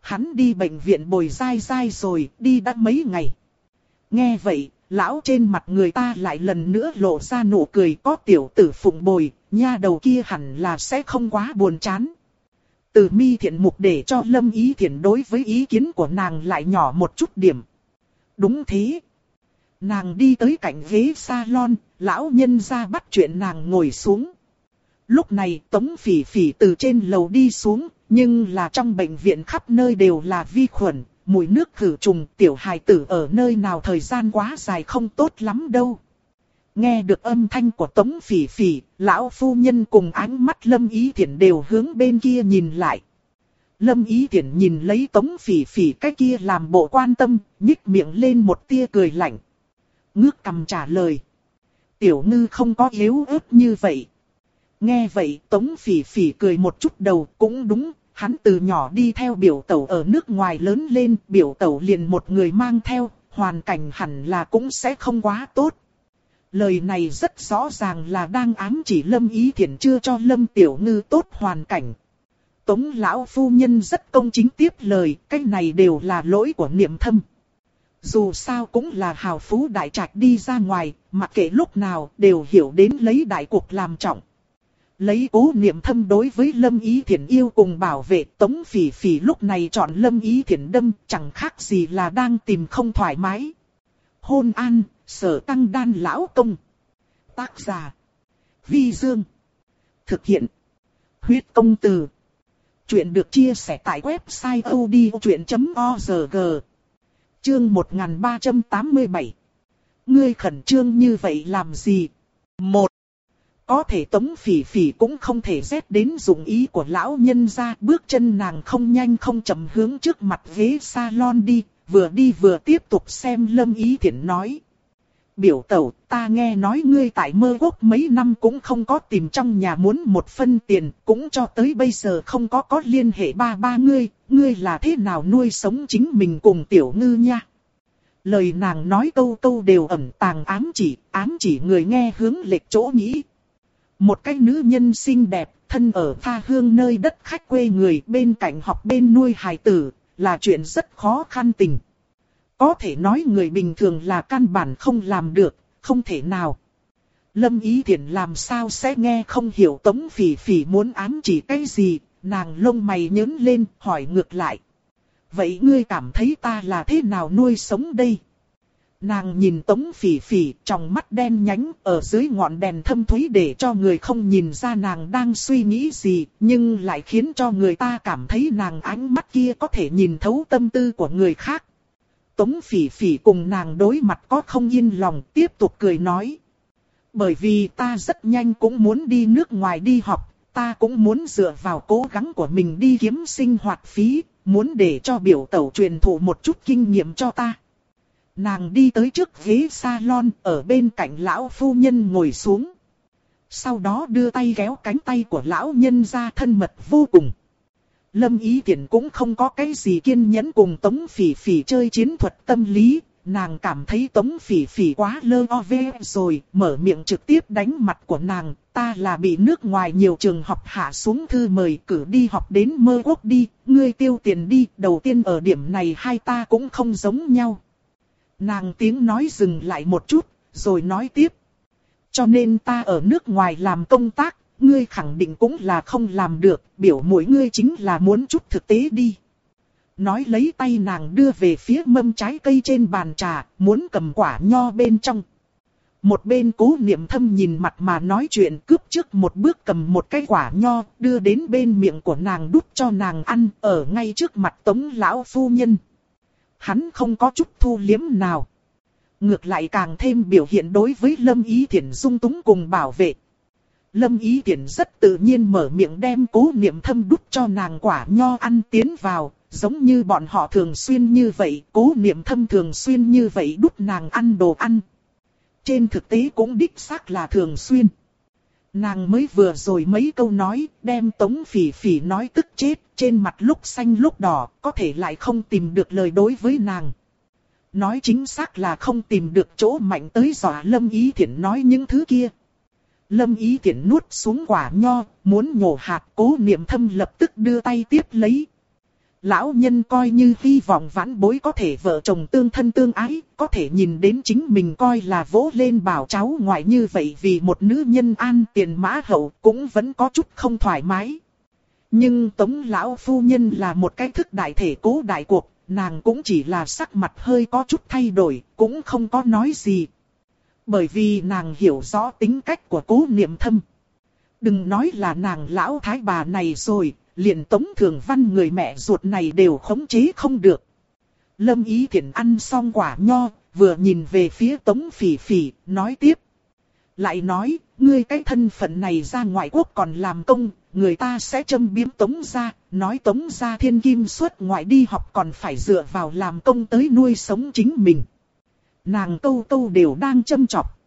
Hắn đi bệnh viện bồi dai dai rồi, đi đã mấy ngày. Nghe vậy, lão trên mặt người ta lại lần nữa lộ ra nụ cười có tiểu tử phụng bồi, nha đầu kia hẳn là sẽ không quá buồn chán. Từ mi thiện mục để cho lâm ý thiện đối với ý kiến của nàng lại nhỏ một chút điểm. Đúng thế. Nàng đi tới cạnh ghế salon, lão nhân ra bắt chuyện nàng ngồi xuống. Lúc này tống phỉ phỉ từ trên lầu đi xuống, nhưng là trong bệnh viện khắp nơi đều là vi khuẩn, mùi nước khử trùng tiểu hài tử ở nơi nào thời gian quá dài không tốt lắm đâu. Nghe được âm thanh của Tống Phỉ Phỉ, lão phu nhân cùng ánh mắt Lâm Ý Thiển đều hướng bên kia nhìn lại. Lâm Ý Thiển nhìn lấy Tống Phỉ Phỉ cái kia làm bộ quan tâm, nhích miệng lên một tia cười lạnh. Ngước cầm trả lời. Tiểu ngư không có yếu ớt như vậy. Nghe vậy Tống Phỉ Phỉ cười một chút đầu cũng đúng, hắn từ nhỏ đi theo biểu tẩu ở nước ngoài lớn lên, biểu tẩu liền một người mang theo, hoàn cảnh hẳn là cũng sẽ không quá tốt. Lời này rất rõ ràng là đang ám chỉ Lâm Ý Thiển chưa cho Lâm Tiểu Ngư tốt hoàn cảnh. Tống lão phu nhân rất công chính tiếp lời, cái này đều là lỗi của niệm thâm. Dù sao cũng là hào phú đại trạch đi ra ngoài, mặc kệ lúc nào đều hiểu đến lấy đại cuộc làm trọng. Lấy cố niệm thâm đối với Lâm Ý Thiển yêu cùng bảo vệ Tống Phỉ Phỉ lúc này chọn Lâm Ý Thiển đâm chẳng khác gì là đang tìm không thoải mái. Hôn an, sở tăng đan lão công. Tác giả. Vi Dương. Thực hiện. Huyết công từ. Chuyện được chia sẻ tại website odchuyện.org. Chương 1387. Ngươi khẩn trương như vậy làm gì? Một. Có thể tống phỉ phỉ cũng không thể xét đến dụng ý của lão nhân ra bước chân nàng không nhanh không chậm hướng trước mặt ghế salon đi, vừa đi vừa tiếp tục xem lâm ý thiện nói biểu tẩu, ta nghe nói ngươi tại mơ quốc mấy năm cũng không có tìm trong nhà muốn một phân tiền, cũng cho tới bây giờ không có có liên hệ ba ba ngươi, ngươi là thế nào nuôi sống chính mình cùng tiểu ngư nha. Lời nàng nói câu câu đều ẩn tàng ám chỉ, ám chỉ người nghe hướng lệch chỗ nghĩ. Một cái nữ nhân xinh đẹp, thân ở tha hương nơi đất khách quê người bên cạnh học bên nuôi hài tử, là chuyện rất khó khăn tình. Có thể nói người bình thường là căn bản không làm được, không thể nào. Lâm Ý Thiển làm sao sẽ nghe không hiểu Tống Phỉ Phỉ muốn ám chỉ cái gì, nàng lông mày nhớn lên, hỏi ngược lại. Vậy ngươi cảm thấy ta là thế nào nuôi sống đây? Nàng nhìn Tống Phỉ Phỉ trong mắt đen nhánh ở dưới ngọn đèn thâm thúy để cho người không nhìn ra nàng đang suy nghĩ gì, nhưng lại khiến cho người ta cảm thấy nàng ánh mắt kia có thể nhìn thấu tâm tư của người khác. Tống Phỉ Phỉ cùng nàng đối mặt có không yên lòng tiếp tục cười nói. Bởi vì ta rất nhanh cũng muốn đi nước ngoài đi học, ta cũng muốn dựa vào cố gắng của mình đi kiếm sinh hoạt phí, muốn để cho biểu tẩu truyền thụ một chút kinh nghiệm cho ta. Nàng đi tới trước ghế salon ở bên cạnh lão phu nhân ngồi xuống. Sau đó đưa tay kéo cánh tay của lão nhân ra thân mật vô cùng. Lâm Ý Thiển cũng không có cái gì kiên nhẫn cùng Tống Phỉ Phỉ chơi chiến thuật tâm lý, nàng cảm thấy Tống Phỉ Phỉ quá lơ o ve rồi, mở miệng trực tiếp đánh mặt của nàng, ta là bị nước ngoài nhiều trường học hạ xuống thư mời cử đi học đến mơ quốc đi, ngươi tiêu tiền đi, đầu tiên ở điểm này hai ta cũng không giống nhau. Nàng tiếng nói dừng lại một chút, rồi nói tiếp. Cho nên ta ở nước ngoài làm công tác, ngươi khẳng định cũng là không làm được, biểu mỗi ngươi chính là muốn chút thực tế đi. Nói lấy tay nàng đưa về phía mâm trái cây trên bàn trà, muốn cầm quả nho bên trong. Một bên cố niệm thâm nhìn mặt mà nói chuyện cướp trước một bước cầm một cái quả nho, đưa đến bên miệng của nàng đút cho nàng ăn, ở ngay trước mặt tống lão phu nhân. Hắn không có chút thu liếm nào. Ngược lại càng thêm biểu hiện đối với Lâm Ý Thiển dung túng cùng bảo vệ. Lâm Ý Thiển rất tự nhiên mở miệng đem cố niệm thâm đút cho nàng quả nho ăn tiến vào, giống như bọn họ thường xuyên như vậy, cố niệm thâm thường xuyên như vậy đút nàng ăn đồ ăn. Trên thực tế cũng đích xác là thường xuyên. Nàng mới vừa rồi mấy câu nói, đem tống phỉ phỉ nói tức chết, trên mặt lúc xanh lúc đỏ, có thể lại không tìm được lời đối với nàng. Nói chính xác là không tìm được chỗ mạnh tới dọa Lâm Ý Thiển nói những thứ kia. Lâm Ý Thiển nuốt xuống quả nho, muốn nhổ hạt cố niệm thâm lập tức đưa tay tiếp lấy. Lão nhân coi như hy vọng vãn bối có thể vợ chồng tương thân tương ái, có thể nhìn đến chính mình coi là vỗ lên bảo cháu ngoại như vậy vì một nữ nhân an tiền mã hậu cũng vẫn có chút không thoải mái. Nhưng tống lão phu nhân là một cái thức đại thể cố đại cuộc, nàng cũng chỉ là sắc mặt hơi có chút thay đổi, cũng không có nói gì. Bởi vì nàng hiểu rõ tính cách của cố niệm thâm. Đừng nói là nàng lão thái bà này rồi, liền tống thường văn người mẹ ruột này đều khống chế không được. Lâm ý thiện ăn xong quả nho, vừa nhìn về phía tống phỉ phỉ, nói tiếp. Lại nói, ngươi cái thân phận này ra ngoại quốc còn làm công, người ta sẽ châm biếm tống ra, nói tống ra thiên kim xuất ngoại đi học còn phải dựa vào làm công tới nuôi sống chính mình. Nàng câu câu đều đang châm chọc.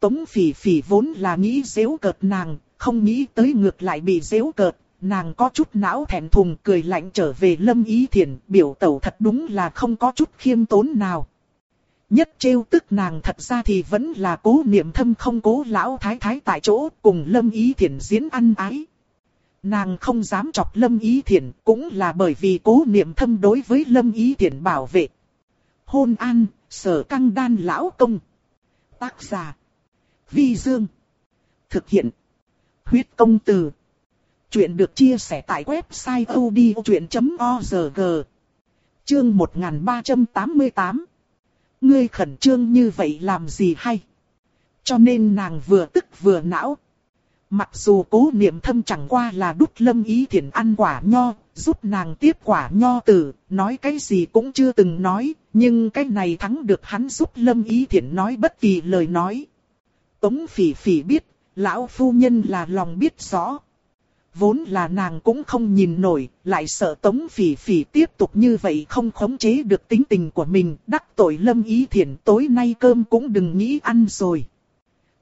Tống phỉ phỉ vốn là nghĩ dễu cợt nàng, không nghĩ tới ngược lại bị dễu cợt, nàng có chút não thẹn thùng cười lạnh trở về lâm ý thiền, biểu tẩu thật đúng là không có chút khiêm tốn nào. Nhất trêu tức nàng thật ra thì vẫn là cố niệm thâm không cố lão thái thái tại chỗ cùng lâm ý thiền diễn ăn ái. Nàng không dám chọc lâm ý thiền cũng là bởi vì cố niệm thâm đối với lâm ý thiền bảo vệ. Hôn an, sở căng đan lão công. Tác giả. Vi Dương. Thực hiện. Huyết công từ. Chuyện được chia sẻ tại website odchuyện.org Chương 1388 Ngươi khẩn trương như vậy làm gì hay? Cho nên nàng vừa tức vừa não. Mặc dù cố niệm thâm chẳng qua là đút lâm ý thiện ăn quả nho, giúp nàng tiếp quả nho tử, nói cái gì cũng chưa từng nói, nhưng cái này thắng được hắn giúp lâm ý thiện nói bất kỳ lời nói. Tống phỉ phỉ biết, lão phu nhân là lòng biết rõ, Vốn là nàng cũng không nhìn nổi, lại sợ tống phỉ phỉ tiếp tục như vậy không khống chế được tính tình của mình, đắc tội lâm ý thiển tối nay cơm cũng đừng nghĩ ăn rồi.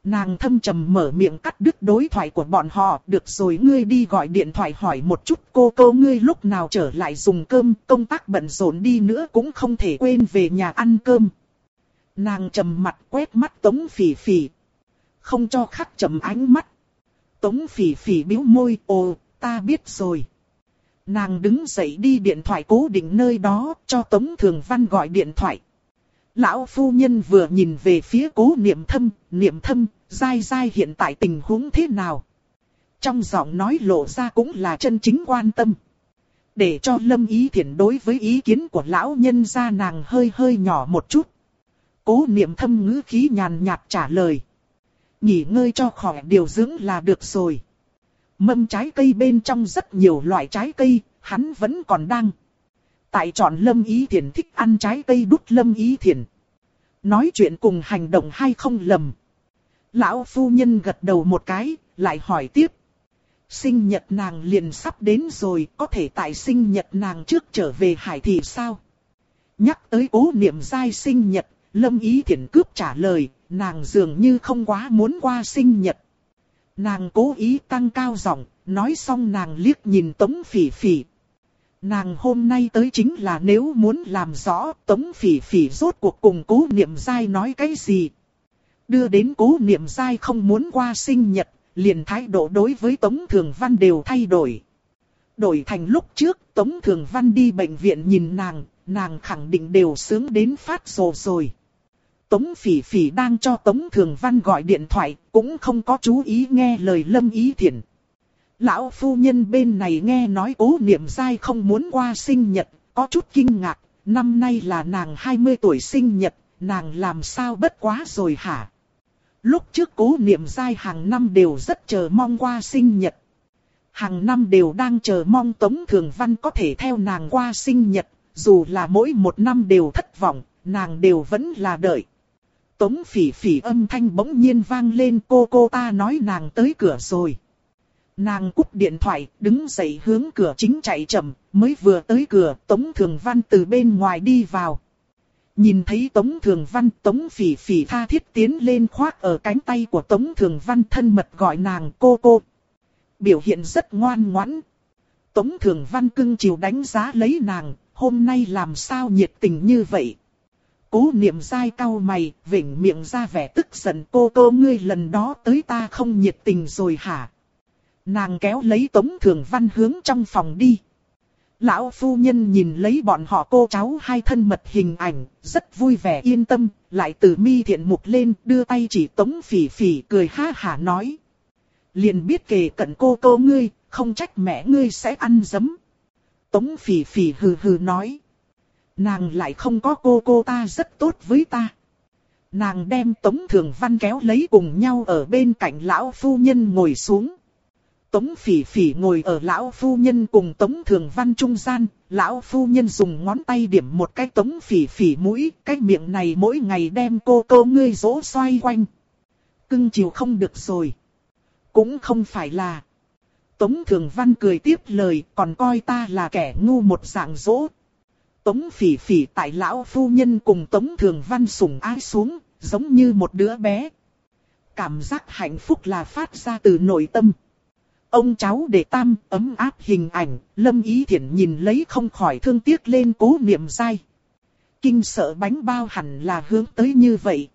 Nàng thâm trầm mở miệng cắt đứt đối thoại của bọn họ, được rồi ngươi đi gọi điện thoại hỏi một chút cô cô ngươi lúc nào trở lại dùng cơm, công tác bận rộn đi nữa cũng không thể quên về nhà ăn cơm. Nàng trầm mặt quét mắt tống phỉ phỉ, không cho khắc trầm ánh mắt. Tống phỉ phỉ biếu môi, ồ, ta biết rồi. Nàng đứng dậy đi điện thoại cố định nơi đó, cho Tống Thường Văn gọi điện thoại. Lão phu nhân vừa nhìn về phía cố niệm thâm, niệm thâm, dai dai hiện tại tình huống thế nào. Trong giọng nói lộ ra cũng là chân chính quan tâm. Để cho lâm ý thiện đối với ý kiến của lão nhân ra nàng hơi hơi nhỏ một chút. Cố niệm thâm ngữ khí nhàn nhạt trả lời. Nghỉ ngơi cho khỏi điều dưỡng là được rồi. Mâm trái cây bên trong rất nhiều loại trái cây, hắn vẫn còn đang. Tại chọn Lâm Ý Thiển thích ăn trái cây đút Lâm Ý Thiển. Nói chuyện cùng hành động hay không lầm. Lão phu nhân gật đầu một cái, lại hỏi tiếp. Sinh nhật nàng liền sắp đến rồi, có thể tại sinh nhật nàng trước trở về hải thị sao? Nhắc tới cố niệm giai sinh nhật, Lâm Ý Thiển cướp trả lời, nàng dường như không quá muốn qua sinh nhật. Nàng cố ý tăng cao giọng, nói xong nàng liếc nhìn Tống Phỉ Phỉ. Nàng hôm nay tới chính là nếu muốn làm rõ Tống Phỉ Phỉ rốt cuộc cùng cố niệm dai nói cái gì. Đưa đến cố niệm dai không muốn qua sinh nhật, liền thái độ đối với Tống Thường Văn đều thay đổi. Đổi thành lúc trước Tống Thường Văn đi bệnh viện nhìn nàng, nàng khẳng định đều sướng đến phát rồ rồi. Tống Phỉ Phỉ đang cho Tống Thường Văn gọi điện thoại, cũng không có chú ý nghe lời Lâm Ý Thiển. Lão phu nhân bên này nghe nói cố niệm dai không muốn qua sinh nhật, có chút kinh ngạc, năm nay là nàng 20 tuổi sinh nhật, nàng làm sao bất quá rồi hả? Lúc trước cố niệm dai hàng năm đều rất chờ mong qua sinh nhật. Hàng năm đều đang chờ mong Tống Thường Văn có thể theo nàng qua sinh nhật, dù là mỗi một năm đều thất vọng, nàng đều vẫn là đợi. Tống phỉ phỉ âm thanh bỗng nhiên vang lên cô cô ta nói nàng tới cửa rồi. Nàng cúp điện thoại, đứng dậy hướng cửa chính chạy chậm, mới vừa tới cửa, Tống Thường Văn từ bên ngoài đi vào. Nhìn thấy Tống Thường Văn, Tống Phỉ Phỉ tha thiết tiến lên khoác ở cánh tay của Tống Thường Văn thân mật gọi nàng cô cô. Biểu hiện rất ngoan ngoãn. Tống Thường Văn cưng chiều đánh giá lấy nàng, hôm nay làm sao nhiệt tình như vậy. Cố niệm dai cau mày, vỉnh miệng ra vẻ tức giận cô cô ngươi lần đó tới ta không nhiệt tình rồi hả? Nàng kéo lấy Tống Thường Văn hướng trong phòng đi. Lão phu nhân nhìn lấy bọn họ cô cháu hai thân mật hình ảnh, rất vui vẻ yên tâm, lại từ mi thiện mục lên đưa tay chỉ Tống Phỉ Phỉ cười ha hả nói. Liền biết kề cận cô cô ngươi, không trách mẹ ngươi sẽ ăn dấm. Tống Phỉ Phỉ hừ hừ nói. Nàng lại không có cô cô ta rất tốt với ta. Nàng đem Tống Thường Văn kéo lấy cùng nhau ở bên cạnh lão phu nhân ngồi xuống. Tống phỉ phỉ ngồi ở lão phu nhân cùng tống thường văn trung gian, lão phu nhân dùng ngón tay điểm một cái tống phỉ phỉ mũi, cái miệng này mỗi ngày đem cô cô ngươi dỗ xoay quanh. Cưng chiều không được rồi. Cũng không phải là. Tống thường văn cười tiếp lời còn coi ta là kẻ ngu một dạng dỗ. Tống phỉ phỉ tại lão phu nhân cùng tống thường văn sủng ái xuống, giống như một đứa bé. Cảm giác hạnh phúc là phát ra từ nội tâm. Ông cháu để tam ấm áp hình ảnh, lâm ý thiện nhìn lấy không khỏi thương tiếc lên cố niệm dai. Kinh sợ bánh bao hẳn là hướng tới như vậy.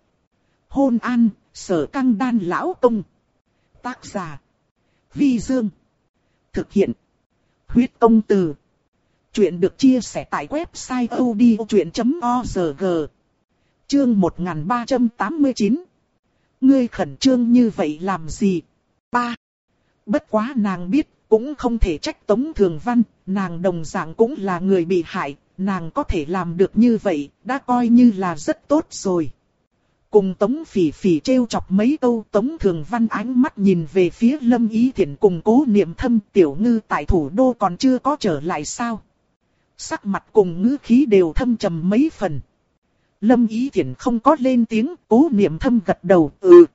Hôn an, sở căng đan lão công. Tác giả. Vi Dương. Thực hiện. Huyết công từ. Chuyện được chia sẻ tại website odchuyện.org. Chương 1389. Ngươi khẩn trương như vậy làm gì? 3. Bất quá nàng biết, cũng không thể trách Tống Thường Văn, nàng đồng dạng cũng là người bị hại, nàng có thể làm được như vậy, đã coi như là rất tốt rồi. Cùng Tống Phỉ Phỉ trêu chọc mấy câu Tống Thường Văn ánh mắt nhìn về phía Lâm Ý Thiển cùng cố niệm thâm tiểu ngư tại thủ đô còn chưa có trở lại sao. Sắc mặt cùng ngữ khí đều thâm trầm mấy phần. Lâm Ý Thiển không có lên tiếng, cố niệm thâm gật đầu, ừ.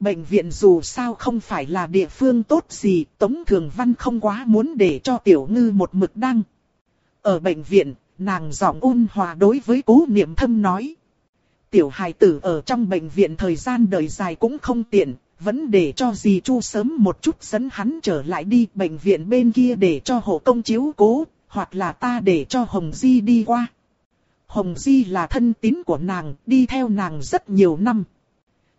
Bệnh viện dù sao không phải là địa phương tốt gì, Tống Thường Văn không quá muốn để cho Tiểu Ngư một mực đăng. Ở bệnh viện, nàng giọng ôn hòa đối với cố niệm thâm nói. Tiểu hài tử ở trong bệnh viện thời gian đời dài cũng không tiện, vẫn để cho dì Chu sớm một chút dẫn hắn trở lại đi bệnh viện bên kia để cho hộ công chiếu cố, hoặc là ta để cho Hồng Di đi qua. Hồng Di là thân tín của nàng, đi theo nàng rất nhiều năm.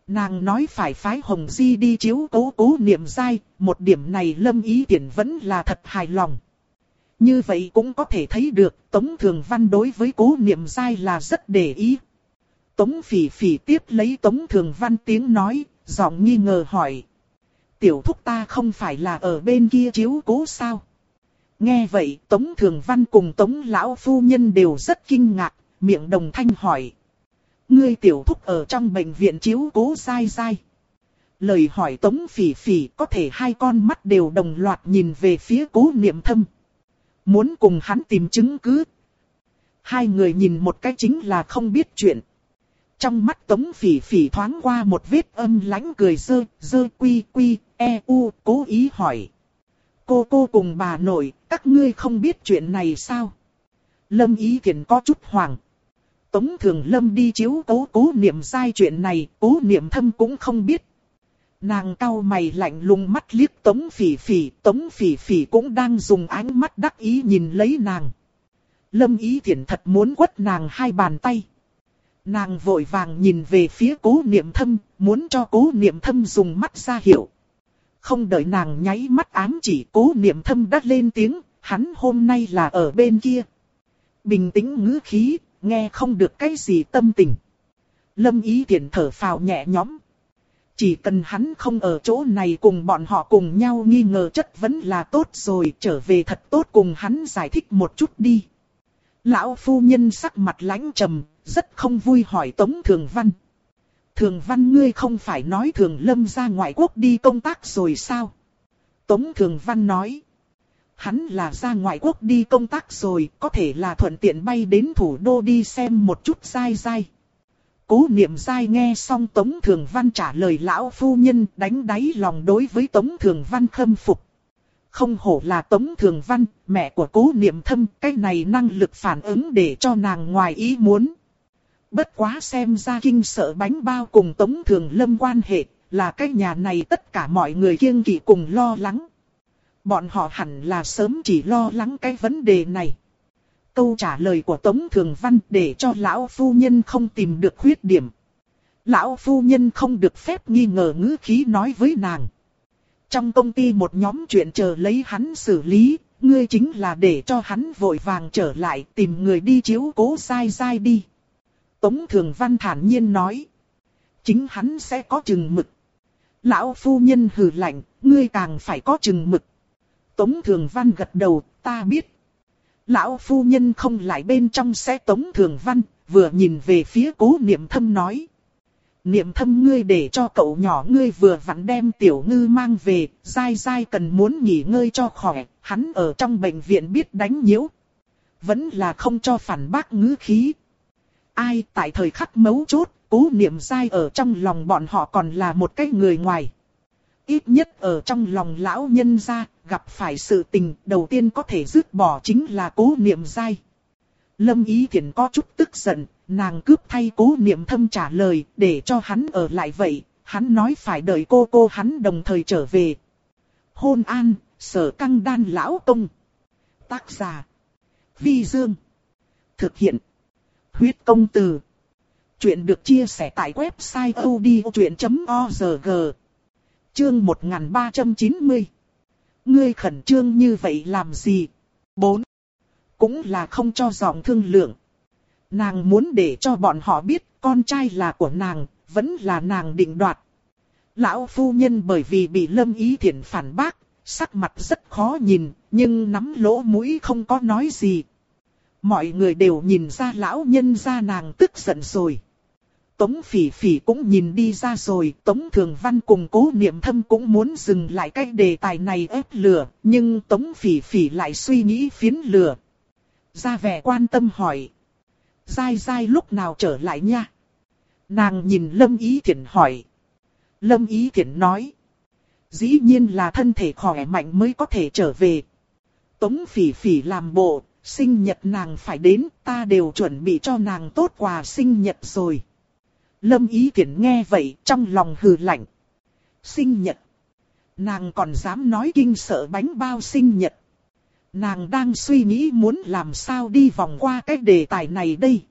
Nàng nói phải phái Hồng Di đi chiếu cố cố niệm dai, một điểm này lâm ý tiện vẫn là thật hài lòng. Như vậy cũng có thể thấy được Tống Thường Văn đối với cố niệm dai là rất để ý. Tống phỉ phỉ tiếp lấy Tống Thường Văn tiếng nói, giọng nghi ngờ hỏi. Tiểu thúc ta không phải là ở bên kia chiếu cố sao? Nghe vậy Tống Thường Văn cùng Tống Lão Phu Nhân đều rất kinh ngạc, miệng đồng thanh hỏi. Ngươi tiểu thúc ở trong bệnh viện chiếu cố dai dai. Lời hỏi Tống Phỉ Phỉ có thể hai con mắt đều đồng loạt nhìn về phía cố niệm thâm. Muốn cùng hắn tìm chứng cứ. Hai người nhìn một cái chính là không biết chuyện. Trong mắt Tống Phỉ Phỉ thoáng qua một vết âm lãnh cười dơ, dơ quy quy, e u, cố ý hỏi. Cô cô cùng bà nội, các ngươi không biết chuyện này sao? Lâm ý thiện có chút hoảng, Tống Thường Lâm đi chiếu cố cố niệm sai chuyện này, cố niệm thâm cũng không biết. Nàng cau mày lạnh lùng mắt liếc Tống Phỉ Phỉ, Tống Phỉ Phỉ cũng đang dùng ánh mắt đắc ý nhìn lấy nàng. Lâm Ý Thiển thật muốn quất nàng hai bàn tay. Nàng vội vàng nhìn về phía cố niệm thâm, muốn cho cố niệm thâm dùng mắt ra hiệu. Không đợi nàng nháy mắt ám chỉ cố niệm thâm đắt lên tiếng, hắn hôm nay là ở bên kia. Bình tĩnh ngữ khí, nghe không được cái gì tâm tình. Lâm ý tiện thở phào nhẹ nhõm. Chỉ cần hắn không ở chỗ này cùng bọn họ cùng nhau nghi ngờ chất vấn là tốt rồi, trở về thật tốt cùng hắn giải thích một chút đi. Lão phu nhân sắc mặt lãnh trầm, rất không vui hỏi Tống Thường Văn. Thường Văn ngươi không phải nói Thường Lâm ra ngoại quốc đi công tác rồi sao? Tống Thường Văn nói. Hắn là ra ngoại quốc đi công tác rồi, có thể là thuận tiện bay đến thủ đô đi xem một chút dai dai. Cố niệm dai nghe xong Tống Thường Văn trả lời lão phu nhân đánh đáy lòng đối với Tống Thường Văn khâm phục. Không hổ là Tống Thường Văn, mẹ của cố niệm thâm, cái này năng lực phản ứng để cho nàng ngoài ý muốn. Bất quá xem ra kinh sợ bánh bao cùng Tống Thường Lâm quan hệ, là cái nhà này tất cả mọi người kiêng kỵ cùng lo lắng. Bọn họ hẳn là sớm chỉ lo lắng cái vấn đề này. Câu trả lời của Tống Thường Văn để cho lão phu nhân không tìm được khuyết điểm. Lão phu nhân không được phép nghi ngờ ngữ khí nói với nàng. Trong công ty một nhóm chuyện chờ lấy hắn xử lý, ngươi chính là để cho hắn vội vàng trở lại tìm người đi chiếu cố sai sai đi. Tống Thường Văn thản nhiên nói. Chính hắn sẽ có chừng mực. Lão phu nhân hừ lạnh, ngươi càng phải có chừng mực. Tống Thường Văn gật đầu, ta biết. Lão phu nhân không lại bên trong xe Tống Thường Văn, vừa nhìn về phía cố niệm thâm nói. Niệm thâm ngươi để cho cậu nhỏ ngươi vừa vặn đem tiểu ngư mang về, dai dai cần muốn nghỉ ngơi cho khỏe, hắn ở trong bệnh viện biết đánh nhiễu. Vẫn là không cho phản bác ngữ khí. Ai tại thời khắc mấu chốt, cố niệm dai ở trong lòng bọn họ còn là một cái người ngoài. Ít nhất ở trong lòng lão nhân gia, gặp phải sự tình đầu tiên có thể dứt bỏ chính là cố niệm dai. Lâm Ý Thiển có chút tức giận, nàng cướp thay cố niệm thâm trả lời, để cho hắn ở lại vậy, hắn nói phải đợi cô cô hắn đồng thời trở về. Hôn an, sở căng đan lão công. Tác giả. Vi Dương. Thực hiện. Huyết công từ. Chuyện được chia sẻ tại website odchuyện.org. Chương 1390. Ngươi khẩn trương như vậy làm gì? 4. Cũng là không cho giọng thương lượng. Nàng muốn để cho bọn họ biết con trai là của nàng, vẫn là nàng định đoạt. Lão phu nhân bởi vì bị lâm ý thiện phản bác, sắc mặt rất khó nhìn, nhưng nắm lỗ mũi không có nói gì. Mọi người đều nhìn ra lão nhân ra nàng tức giận rồi. Tống phỉ phỉ cũng nhìn đi ra rồi, Tống Thường Văn cùng cố niệm thâm cũng muốn dừng lại cái đề tài này ép lửa, nhưng Tống phỉ phỉ lại suy nghĩ phiến lửa. Ra vẻ quan tâm hỏi. Dai dai lúc nào trở lại nha? Nàng nhìn Lâm Ý Thiển hỏi. Lâm Ý Thiển nói. Dĩ nhiên là thân thể khỏe mạnh mới có thể trở về. Tống phỉ phỉ làm bộ, sinh nhật nàng phải đến, ta đều chuẩn bị cho nàng tốt quà sinh nhật rồi. Lâm Ý Thiển nghe vậy, trong lòng hừ lạnh. Sinh nhật. Nàng còn dám nói kinh sợ bánh bao sinh nhật. Nàng đang suy nghĩ muốn làm sao đi vòng qua cái đề tài này đây.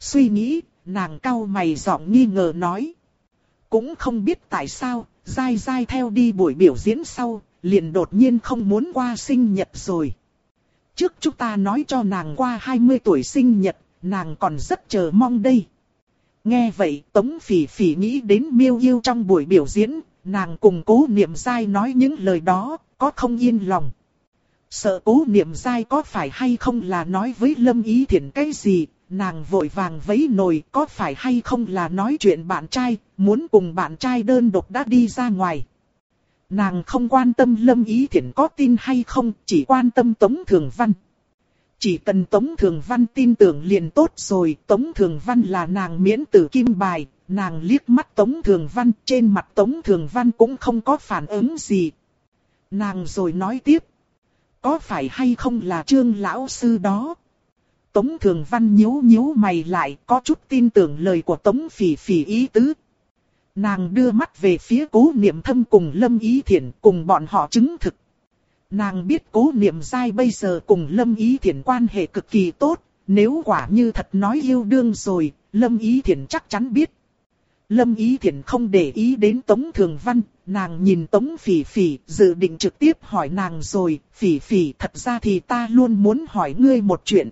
Suy nghĩ, nàng cau mày giọng nghi ngờ nói. Cũng không biết tại sao, dai dai theo đi buổi biểu diễn sau, liền đột nhiên không muốn qua sinh nhật rồi. Trước chúng ta nói cho nàng qua 20 tuổi sinh nhật, nàng còn rất chờ mong đây. Nghe vậy Tống Phỉ Phỉ nghĩ đến miêu yêu trong buổi biểu diễn, nàng cùng cố niệm dai nói những lời đó, có không yên lòng. Sợ cố niệm dai có phải hay không là nói với Lâm Ý Thiển cái gì, nàng vội vàng vấy nồi có phải hay không là nói chuyện bạn trai, muốn cùng bạn trai đơn độc đã đi ra ngoài. Nàng không quan tâm Lâm Ý Thiển có tin hay không, chỉ quan tâm Tống Thường Văn. Chỉ cần Tống Thường Văn tin tưởng liền tốt rồi, Tống Thường Văn là nàng miễn tử kim bài, nàng liếc mắt Tống Thường Văn, trên mặt Tống Thường Văn cũng không có phản ứng gì. Nàng rồi nói tiếp, có phải hay không là trương lão sư đó? Tống Thường Văn nhíu nhíu mày lại, có chút tin tưởng lời của Tống Phỉ Phỉ ý tứ. Nàng đưa mắt về phía cố niệm thâm cùng Lâm Ý Thiển cùng bọn họ chứng thực. Nàng biết cố niệm dai bây giờ cùng Lâm Ý Thiển quan hệ cực kỳ tốt, nếu quả như thật nói yêu đương rồi, Lâm Ý Thiển chắc chắn biết. Lâm Ý Thiển không để ý đến Tống Thường Văn, nàng nhìn Tống Phỉ Phỉ, dự định trực tiếp hỏi nàng rồi, Phỉ Phỉ thật ra thì ta luôn muốn hỏi ngươi một chuyện.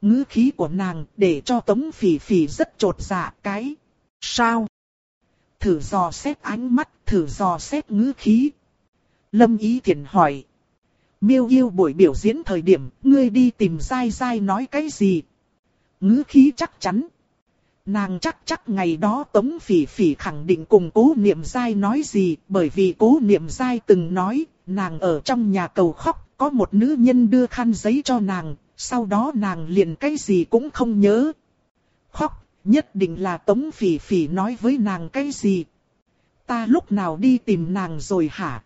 Ngữ khí của nàng để cho Tống Phỉ Phỉ rất trột dạ cái. Sao? Thử dò xét ánh mắt, thử dò xét ngữ khí. Lâm Ý Thiển hỏi. Miêu yêu buổi biểu diễn thời điểm, ngươi đi tìm dai dai nói cái gì? Ngữ khí chắc chắn. Nàng chắc chắc ngày đó Tống Phỉ Phỉ khẳng định cùng cố niệm dai nói gì, bởi vì cố niệm dai từng nói, nàng ở trong nhà cầu khóc, có một nữ nhân đưa khăn giấy cho nàng, sau đó nàng liền cái gì cũng không nhớ. Khóc, nhất định là Tống Phỉ Phỉ nói với nàng cái gì. Ta lúc nào đi tìm nàng rồi hả?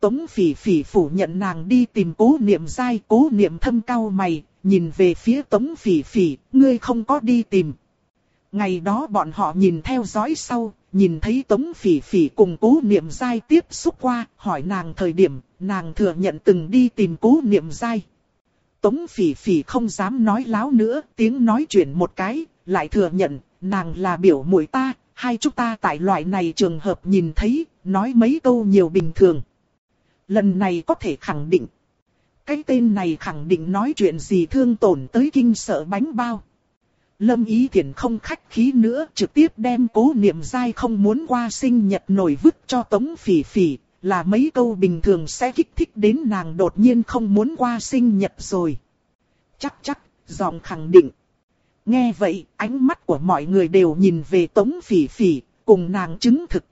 Tống Phỉ Phỉ phủ nhận nàng đi tìm cố niệm dai, cố niệm thâm cao mày, nhìn về phía Tống Phỉ Phỉ, ngươi không có đi tìm. Ngày đó bọn họ nhìn theo dõi sau, nhìn thấy Tống Phỉ Phỉ cùng cố niệm dai tiếp xúc qua, hỏi nàng thời điểm, nàng thừa nhận từng đi tìm cố niệm dai. Tống Phỉ Phỉ không dám nói láo nữa, tiếng nói chuyện một cái, lại thừa nhận, nàng là biểu muội ta, hai chúng ta tại loại này trường hợp nhìn thấy, nói mấy câu nhiều bình thường. Lần này có thể khẳng định. Cái tên này khẳng định nói chuyện gì thương tổn tới kinh sợ bánh bao. Lâm Ý Thiển không khách khí nữa trực tiếp đem cố niệm dai không muốn qua sinh nhật nổi vứt cho Tống Phỉ Phỉ, là mấy câu bình thường sẽ kích thích đến nàng đột nhiên không muốn qua sinh nhật rồi. Chắc chắc, giọng khẳng định. Nghe vậy, ánh mắt của mọi người đều nhìn về Tống Phỉ Phỉ, cùng nàng chứng thực.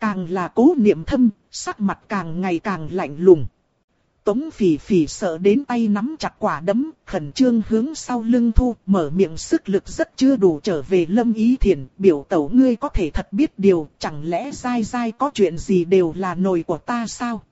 Càng là cố niệm thâm, sắc mặt càng ngày càng lạnh lùng. Tống phỉ phỉ sợ đến tay nắm chặt quả đấm, khẩn trương hướng sau lưng thu, mở miệng sức lực rất chưa đủ trở về lâm ý thiền, biểu tẩu ngươi có thể thật biết điều, chẳng lẽ dai dai có chuyện gì đều là nồi của ta sao?